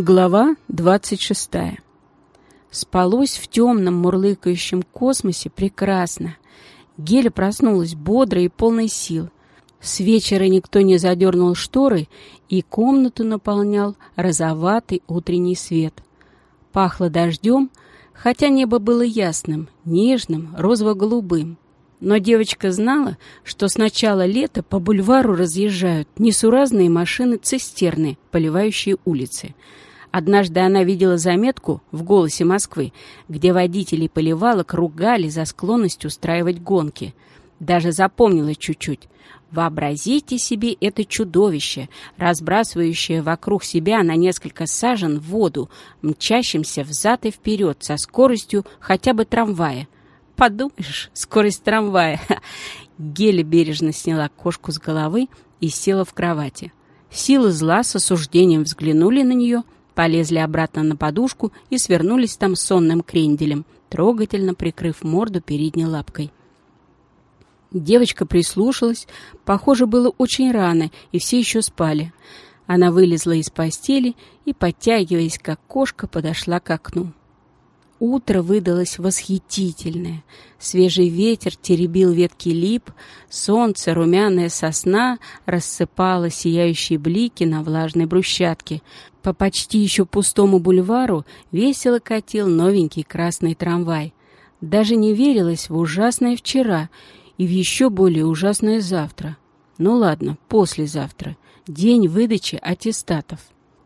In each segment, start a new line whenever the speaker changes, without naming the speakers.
Глава 26. Спалось в темном мурлыкающем космосе прекрасно. Геля проснулась бодрой и полной сил. С вечера никто не задернул шторы, и комнату наполнял розоватый утренний свет. Пахло дождем, хотя небо было ясным, нежным, розово-голубым. Но девочка знала, что с начала лета по бульвару разъезжают несуразные машины-цистерны, поливающие улицы — Однажды она видела заметку в «Голосе Москвы», где водители поливалок ругали за склонность устраивать гонки. Даже запомнила чуть-чуть. Вообразите себе это чудовище, разбрасывающее вокруг себя на несколько сажен воду, мчащимся взад и вперед со скоростью хотя бы трамвая. Подумаешь, скорость трамвая. Геля бережно сняла кошку с головы и села в кровати. Силы зла с осуждением взглянули на нее — полезли обратно на подушку и свернулись там сонным кренделем, трогательно прикрыв морду передней лапкой. Девочка прислушалась. Похоже, было очень рано, и все еще спали. Она вылезла из постели и, подтягиваясь как кошка, подошла к окну. Утро выдалось восхитительное. Свежий ветер теребил ветки лип, солнце, румяная сосна, рассыпало сияющие блики на влажной брусчатке. По почти еще пустому бульвару весело катил новенький красный трамвай. Даже не верилось в ужасное вчера и в еще более ужасное завтра. Ну ладно, послезавтра. День выдачи аттестатов.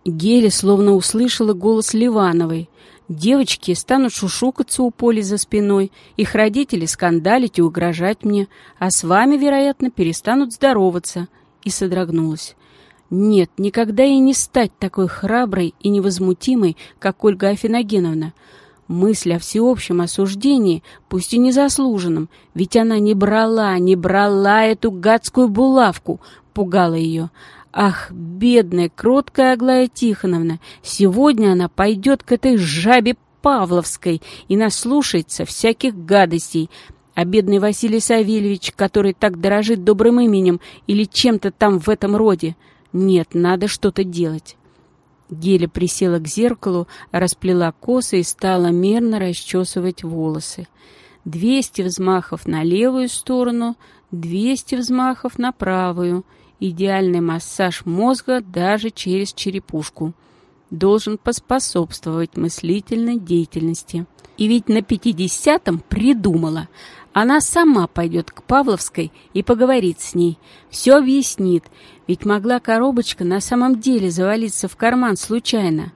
Геля словно услышала голос Ливановой. Девочки станут шушукаться у поля за спиной, их родители скандалить и угрожать мне, а с вами, вероятно, перестанут здороваться. И содрогнулась. Нет, никогда ей не стать такой храброй и невозмутимой, как Ольга Афиногеновна. Мысль о всеобщем осуждении, пусть и незаслуженном, ведь она не брала, не брала эту гадскую булавку, пугала ее. Ах, бедная, кроткая Аглая Тихоновна, сегодня она пойдет к этой жабе Павловской и наслушается всяких гадостей. А бедный Василий Савельевич, который так дорожит добрым именем или чем-то там в этом роде. Нет, надо что-то делать. Геля присела к зеркалу, расплела косы и стала мерно расчесывать волосы. Двести взмахов на левую сторону, двести взмахов на правую — идеальный массаж мозга даже через черепушку. Должен поспособствовать мыслительной деятельности. И ведь на пятидесятом придумала. Она сама пойдет к Павловской и поговорит с ней. Все объяснит. Ведь могла коробочка на самом деле завалиться в карман случайно.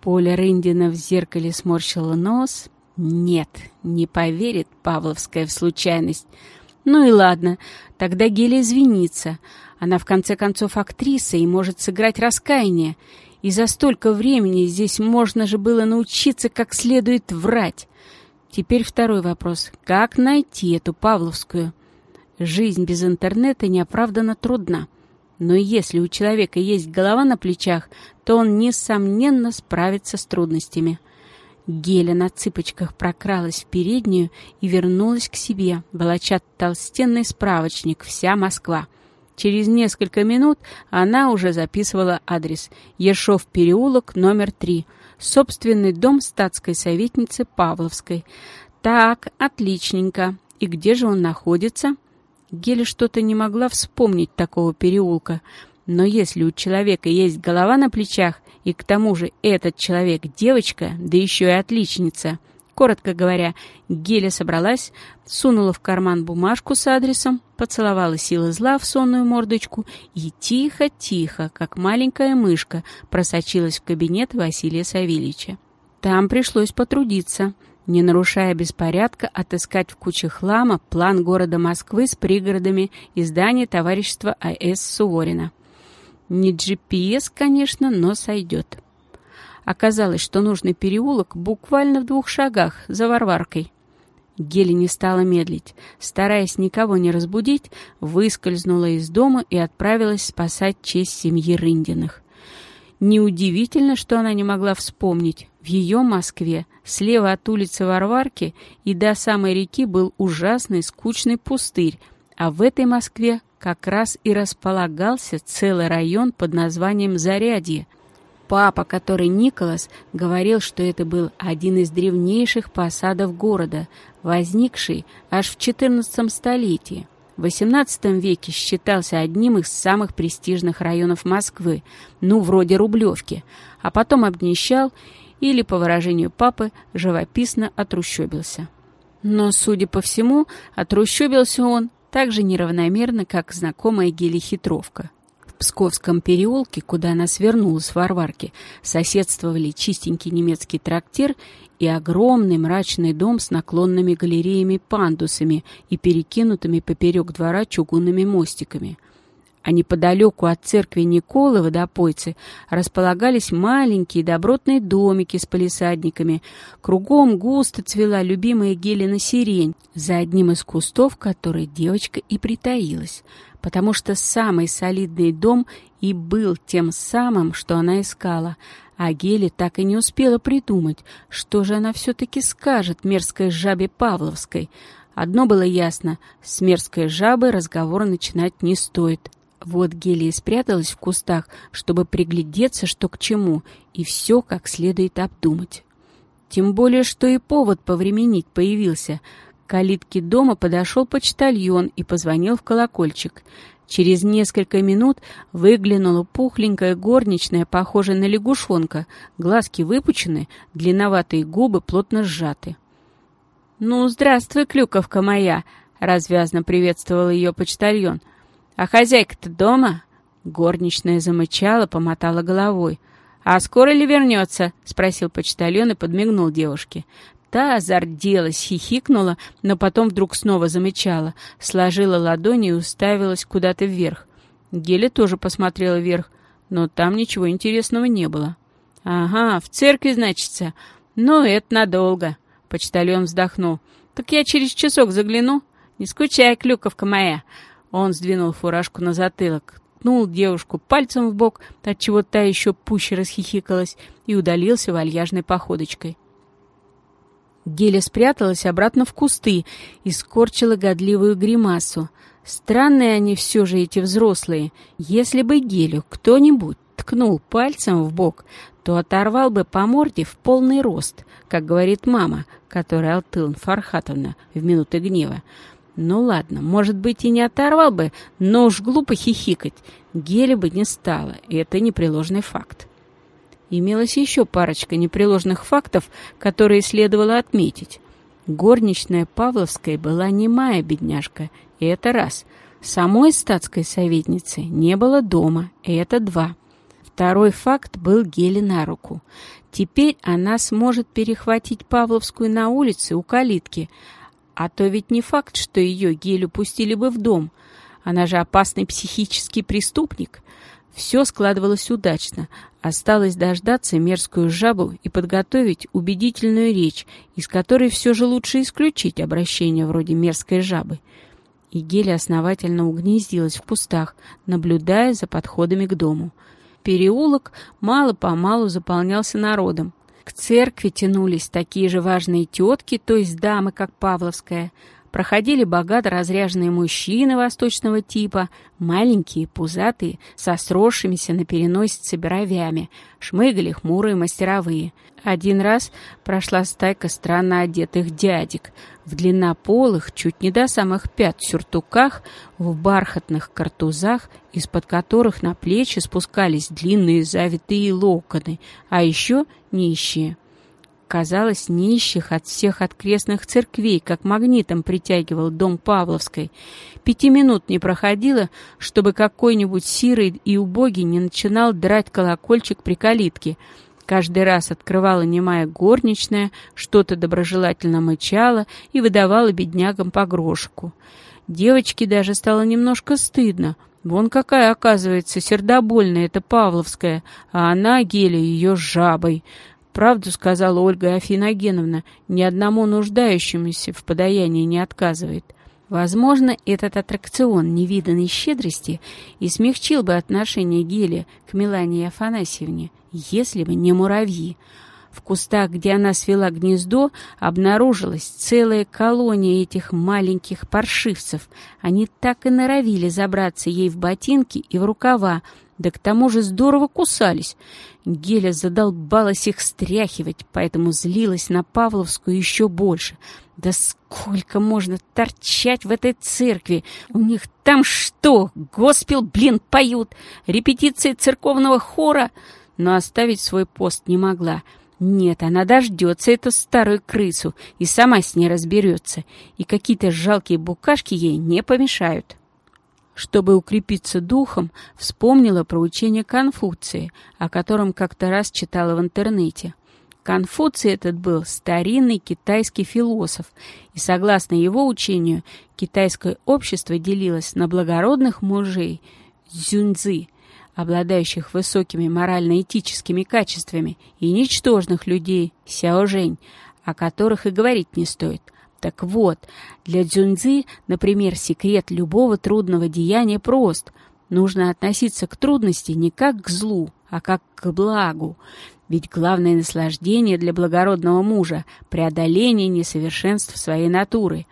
Поля Рындина в зеркале сморщила нос. Нет, не поверит Павловская в случайность. Ну и ладно, тогда Геля извинится. Она, в конце концов, актриса и может сыграть раскаяние. И за столько времени здесь можно же было научиться как следует врать. Теперь второй вопрос. Как найти эту Павловскую? Жизнь без интернета неоправданно трудна. Но если у человека есть голова на плечах, то он, несомненно, справится с трудностями. Геля на цыпочках прокралась в переднюю и вернулась к себе, волоча толстенный справочник «Вся Москва». Через несколько минут она уже записывала адрес Ершов переулок, номер 3, собственный дом статской советницы Павловской. Так, отличненько. И где же он находится? Геля что-то не могла вспомнить такого переулка. Но если у человека есть голова на плечах, и к тому же этот человек девочка, да еще и отличница, Коротко говоря, Геля собралась, сунула в карман бумажку с адресом, поцеловала силы зла в сонную мордочку и тихо-тихо, как маленькая мышка, просочилась в кабинет Василия Савельича. Там пришлось потрудиться, не нарушая беспорядка, отыскать в куче хлама план города Москвы с пригородами и здание товарищества А.С. Суворина. Не GPS, конечно, но сойдет. Оказалось, что нужный переулок буквально в двух шагах за Варваркой. Гели не стала медлить. Стараясь никого не разбудить, выскользнула из дома и отправилась спасать честь семьи Рындиных. Неудивительно, что она не могла вспомнить. В ее Москве, слева от улицы Варварки и до самой реки был ужасный скучный пустырь, а в этой Москве как раз и располагался целый район под названием Зарядье — Папа, который Николас, говорил, что это был один из древнейших посадов города, возникший аж в XIV столетии. В XVIII веке считался одним из самых престижных районов Москвы, ну, вроде Рублевки, а потом обнищал или, по выражению папы, живописно отрущобился. Но, судя по всему, отрущобился он так же неравномерно, как знакомая Гели Хитровка. В Псковском переулке, куда она свернулась в Варварке, соседствовали чистенький немецкий трактир и огромный мрачный дом с наклонными галереями-пандусами и перекинутыми поперек двора чугунными мостиками – а неподалеку от церкви Николы водопойцы располагались маленькие добротные домики с полисадниками. Кругом густо цвела любимая Гелена сирень, за одним из кустов которой девочка и притаилась, потому что самый солидный дом и был тем самым, что она искала, а Геле так и не успела придумать, что же она все-таки скажет мерзкой жабе Павловской. Одно было ясно — с мерзкой жабой разговор начинать не стоит — вот Гелия спряталась в кустах, чтобы приглядеться, что к чему, и все как следует обдумать. Тем более, что и повод повременить появился. К калитке дома подошел почтальон и позвонил в колокольчик. Через несколько минут выглянула пухленькая горничная, похожая на лягушонка, глазки выпучены, длинноватые губы плотно сжаты. «Ну, здравствуй, клюковка моя!» — развязно приветствовал ее почтальон — «А хозяйка-то дома?» Горничная замычала, помотала головой. «А скоро ли вернется?» — спросил почтальон и подмигнул девушке. Та зарделась, хихикнула, но потом вдруг снова замычала, сложила ладони и уставилась куда-то вверх. Геля тоже посмотрела вверх, но там ничего интересного не было. «Ага, в церкви, значится. Ну, это надолго», — почтальон вздохнул. «Так я через часок загляну. Не скучай, клюковка моя. Он сдвинул фуражку на затылок, ткнул девушку пальцем в бок, отчего та еще пуще расхихикалась, и удалился вальяжной походочкой. Геля спряталась обратно в кусты и скорчила годливую гримасу. Странные они все же, эти взрослые. Если бы Гелю кто-нибудь ткнул пальцем в бок, то оторвал бы по морде в полный рост, как говорит мама, которая Алтын Фархатовна в минуты гнева. Ну ладно, может быть, и не оторвал бы, но уж глупо хихикать. Гели бы не стало, и это непреложный факт. Имелась еще парочка непреложных фактов, которые следовало отметить. Горничная Павловская была немая бедняжка, и это раз. Самой статской советницы не было дома, и это два. Второй факт был Геле на руку. Теперь она сможет перехватить Павловскую на улице у калитки, а то ведь не факт, что ее Гелю пустили бы в дом. Она же опасный психический преступник. Все складывалось удачно. Осталось дождаться мерзкую жабу и подготовить убедительную речь, из которой все же лучше исключить обращение вроде мерзкой жабы. И Геля основательно угнездилась в кустах, наблюдая за подходами к дому. Переулок мало-помалу заполнялся народом. К церкви тянулись такие же важные тетки, то есть дамы, как Павловская. Проходили богато разряженные мужчины восточного типа, маленькие, пузатые, со сросшимися на переносице бровями, шмыгали хмурые мастеровые. Один раз прошла стайка странно одетых дядек в длиннополых, чуть не до самых пят сюртуках, в бархатных картузах, из-под которых на плечи спускались длинные завитые локоны, а еще нищие. Казалось, нищих от всех открестных церквей, как магнитом притягивал дом Павловской. Пяти минут не проходило, чтобы какой-нибудь сирый и убогий не начинал драть колокольчик при калитке — Каждый раз открывала немая горничная, что-то доброжелательно мычала и выдавала беднягам по грошику. Девочке даже стало немножко стыдно. Вон какая, оказывается, сердобольная эта Павловская, а она, Геля, ее жабой. Правду сказала Ольга Афиногеновна, ни одному нуждающемуся в подаянии не отказывает. Возможно, этот аттракцион невиданной щедрости и смягчил бы отношение Гели к Мелании Афанасьевне, если бы не муравьи. В кустах, где она свела гнездо, обнаружилась целая колония этих маленьких паршивцев. Они так и норовили забраться ей в ботинки и в рукава, да к тому же здорово кусались. Геля задолбалась их стряхивать, поэтому злилась на Павловскую еще больше. Да сколько можно торчать в этой церкви? У них там что, госпел, блин, поют? Репетиции церковного хора? Но оставить свой пост не могла. Нет, она дождется эту старую крысу и сама с ней разберется. И какие-то жалкие букашки ей не помешают. Чтобы укрепиться духом, вспомнила про учение Конфуции, о котором как-то раз читала в интернете. Конфуций этот был старинный китайский философ, и согласно его учению, китайское общество делилось на благородных мужей дзюньцзы, обладающих высокими морально-этическими качествами, и ничтожных людей сяожень, о которых и говорить не стоит – так вот, для Дзюньцзы, например, секрет любого трудного деяния прост. Нужно относиться к трудности не как к злу, а как к благу. Ведь главное наслаждение для благородного мужа — преодоление несовершенств своей натуры.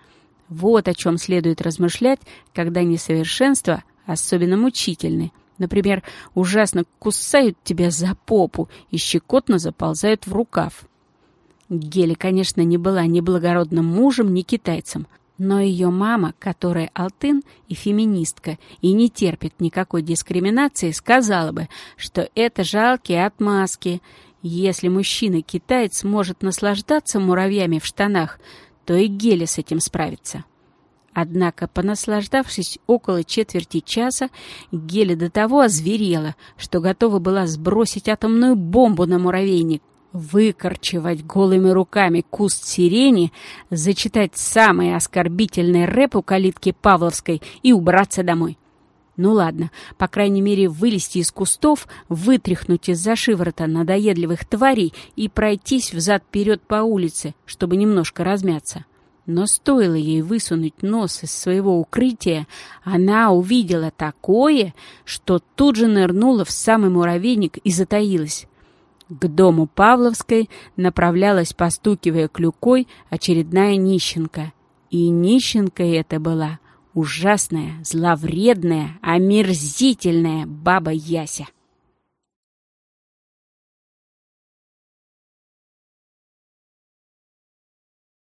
Вот о чем следует размышлять, когда несовершенства особенно мучительны. Например, ужасно кусают тебя за попу и щекотно заползают в рукав. Гели, конечно, не была ни благородным мужем, ни китайцем, но ее мама, которая алтын и феминистка и не терпит никакой дискриминации, сказала бы, что это жалкие отмазки. Если мужчина-китаец может наслаждаться муравьями в штанах, то и Гели с этим справится. Однако, понаслаждавшись около четверти часа, Геля до того озверела, что готова была сбросить атомную бомбу на муравейник, выкорчевать голыми руками куст сирени, зачитать самый оскорбительный рэп у калитки Павловской и убраться домой. Ну ладно, по крайней мере, вылезти из кустов, вытряхнуть из-за шиворота надоедливых тварей и пройтись взад-вперед по улице, чтобы немножко размяться. Но стоило ей высунуть нос из своего укрытия, она увидела такое, что тут же нырнула в самый муравейник и затаилась. К дому Павловской направлялась, постукивая клюкой, очередная нищенка. И нищенка это была ужасная, зловредная, омерзительная баба Яся.